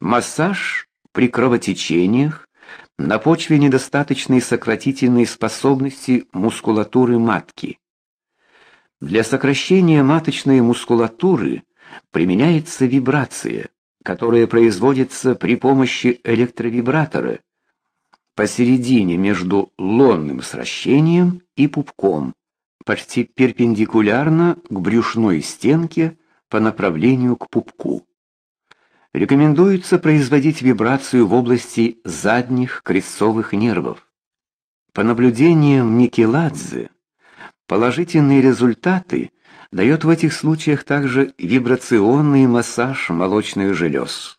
Массаж при кровотечениях на почве недостаточной сократительной способности мускулатуры матки. Для сокращения маточной мускулатуры применяется вибрация, которая производится при помощи электровибратора посередине между лонным сращением и пупком, почти перпендикулярно к брюшной стенке по направлению к пупку. Рекомендуется производить вибрацию в области задних крестцовых нервов. По наблюдениям Никеладзе, положительные результаты дает в этих случаях также вибрационный массаж молочных желез.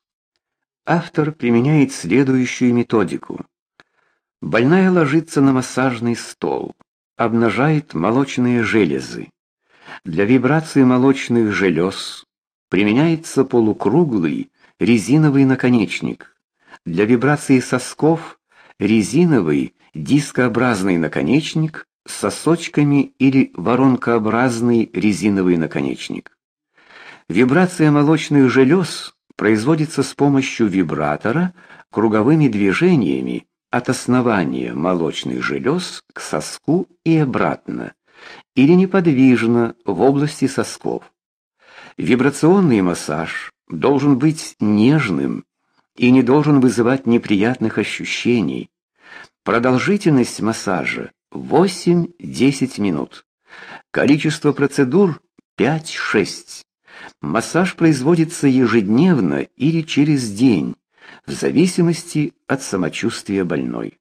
Автор применяет следующую методику. Больная ложится на массажный стол, обнажает молочные железы. Для вибрации молочных желез применяется полукруглый резиновый наконечник. Для вибрации сосков резиновый дискообразный наконечник с сосочками или воронкообразный резиновый наконечник. Вибрация молочных желез производится с помощью вибратора круговыми движениями от основания молочных желез к соску и обратно, или неподвижно в области сосков. Вибрационный массаж должен быть нежным и не должен вызывать неприятных ощущений. Продолжительность массажа 8-10 минут. Количество процедур 5-6. Массаж производится ежедневно или через день, в зависимости от самочувствия больной.